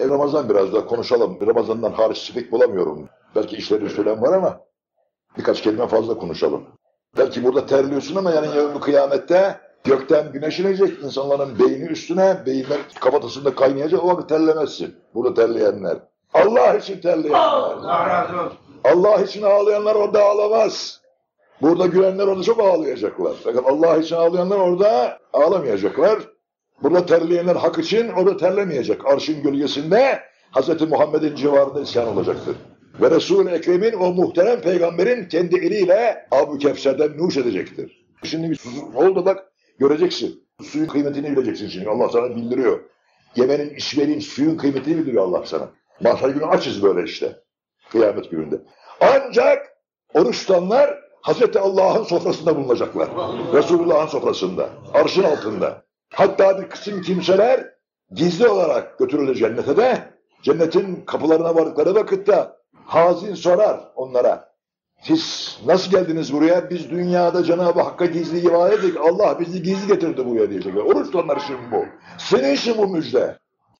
E, Ramazan biraz da konuşalım. Ramazan'dan hariç spik bulamıyorum. Belki işleri söylen var ama birkaç kelime fazla konuşalım. Belki burada terliyorsun ama yani yarın kıyamette gökten güneş inecek. insanların beyni üstüne, beyinler kafatasında kaynayacak. O vakit terlemezsin. Burada terleyenler. Allah için terleyenler. Allah razı olsun. Allah için ağlayanlar orada ağlamaz. Burada gülenler orada çok ağlayacaklar. Fakat Allah için ağlayanlar orada ağlamayacaklar. Burada terleyenler hak için orada terlemeyecek. Arşın gölgesinde Hz. Muhammed'in civarında isyan olacaktır. Ve Resul-i Ekrem'in o muhterem peygamberin kendi eliyle Abu Kevser'den nuş edecektir. Şimdi bir susuz oldu bak göreceksin. Suyun kıymetini bileceksin şimdi. Allah sana bildiriyor. Yemenin, içmenin, suyun kıymetini bildiriyor Allah sana. Mahşer günü açız böyle işte. Kıyamet gününde. Ancak oruç tutanlar Hazreti Allah'ın sofrasında bulunacaklar. Resulullah'ın sofrasında. Arşın altında. Hatta bir kısım kimseler gizli olarak götürülür cennete de cennetin kapılarına vardıkları vakitte hazin sorar onlara. Siz nasıl geldiniz buraya? Biz dünyada Cenab-ı Hakk'a gizli ibadet ettik. Allah bizi gizli getirdi buraya diyecekler. Oruç tutanlar için bu. Senin için bu müjde.